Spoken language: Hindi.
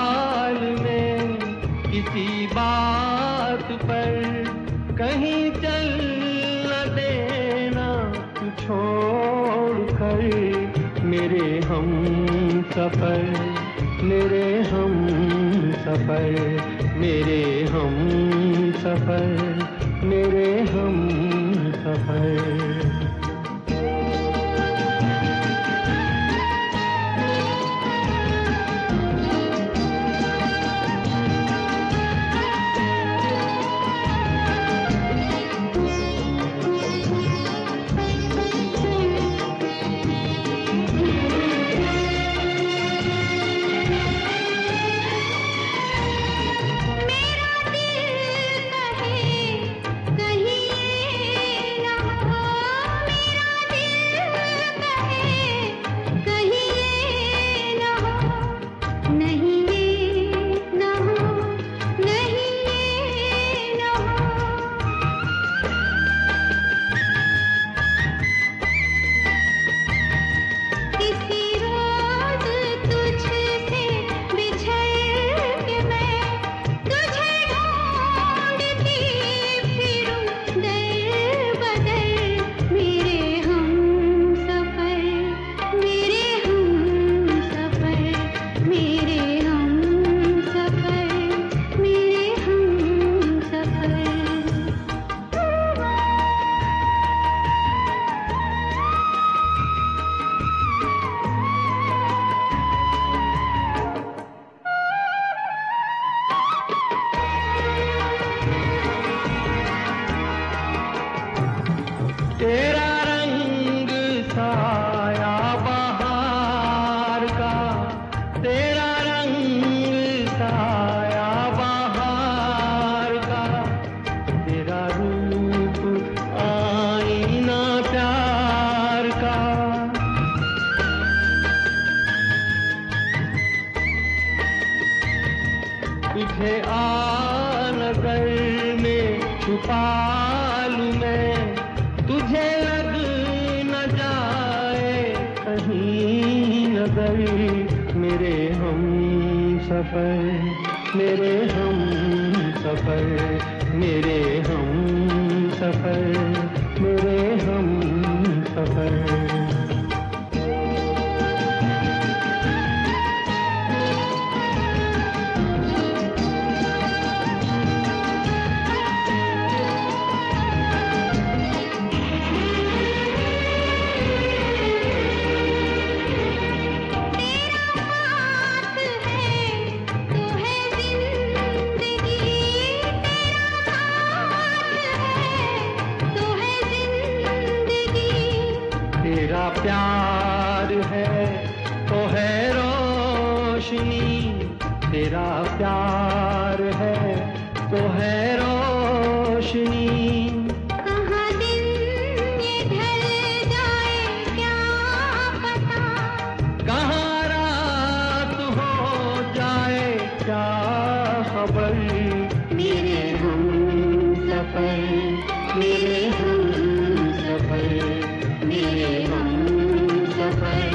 हाल में किसी बात पर कहीं चल देना छोड़ कर मेरे हम सफ़र, मेरे हम सफ़र, मेरे हम सफ़र, मेरे हम सफ़र। तेरा रंग साया बहार का, तेरा रंग साया बहार का। तेरा रूप आईना प्यार का। तुझे आ नज़र में छुपा नज़र मेरे हम सफ़र मेरे हम सफ़र मेरे हम सफ़र मेरे हम प्यार है तो है रोशनी तेरा प्यार है तो है रोशनी। away.